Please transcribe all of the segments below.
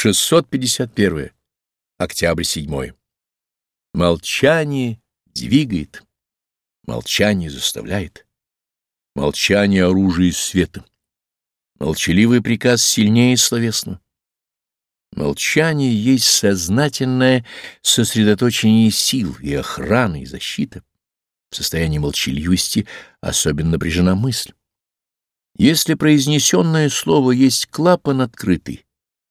651. Октябрь 7. Молчание двигает, молчание заставляет. Молчание — оружие света. Молчаливый приказ сильнее словесного. Молчание есть сознательное сосредоточение сил и охрана, и защита. В состоянии молчаливости особенно напряжена мысль. Если произнесенное слово есть клапан открытый,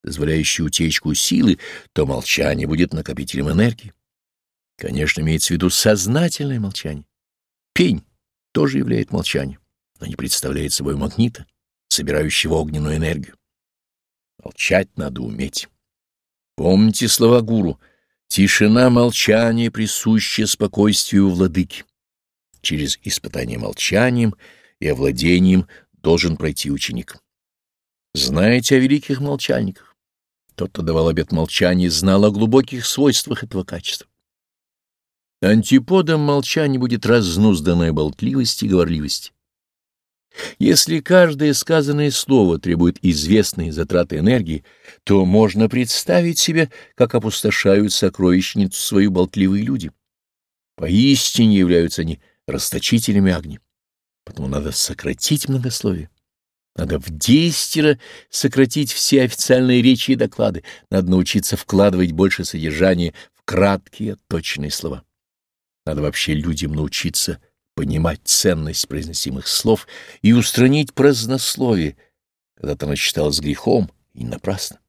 дозволяющий утечку силы, то молчание будет накопителем энергии. Конечно, имеется в виду сознательное молчание. Пень тоже является молчанием, но не представляет собой магнита, собирающего огненную энергию. Молчать надо уметь. Помните слова гуру «Тишина молчания присуща спокойствию владыки». Через испытание молчанием и овладением должен пройти ученик. Знаете о великих молчальниках. Тот, кто давал обет молчания, знал о глубоких свойствах этого качества. Антиподом молчания будет разнузданная болтливость и говорливость. Если каждое сказанное слово требует известной затраты энергии, то можно представить себе, как опустошают сокровищницу свою болтливые люди. Поистине являются они расточителями огня. Потому надо сократить многословие. Надо в десятеро сократить все официальные речи и доклады. Надо научиться вкладывать больше содержания в краткие, точные слова. Надо вообще людям научиться понимать ценность произносимых слов и устранить празднословие, когда-то оно считалось грехом и напрасно.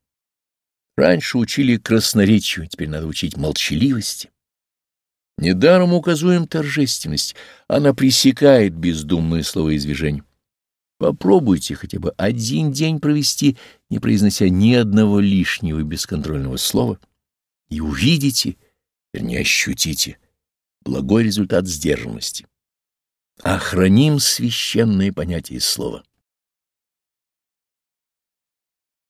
Раньше учили красноречию, теперь надо учить молчаливости. Недаром указуем торжественность, она пресекает бездумные словоизвержения. Попробуйте хотя бы один день провести, не произнося ни одного лишнего бесконтрольного слова, и увидите, вернее ощутите, благой результат сдержанности. Охраним священное понятие слова.